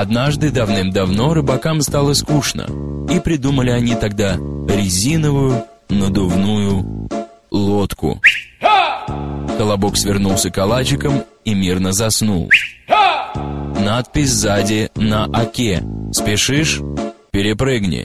Однажды давным-давно рыбакам стало скучно, и придумали они тогда резиновую надувную лодку. Колобок свернулся калачиком и мирно заснул. Надпись сзади на оке «Спешишь? Перепрыгни».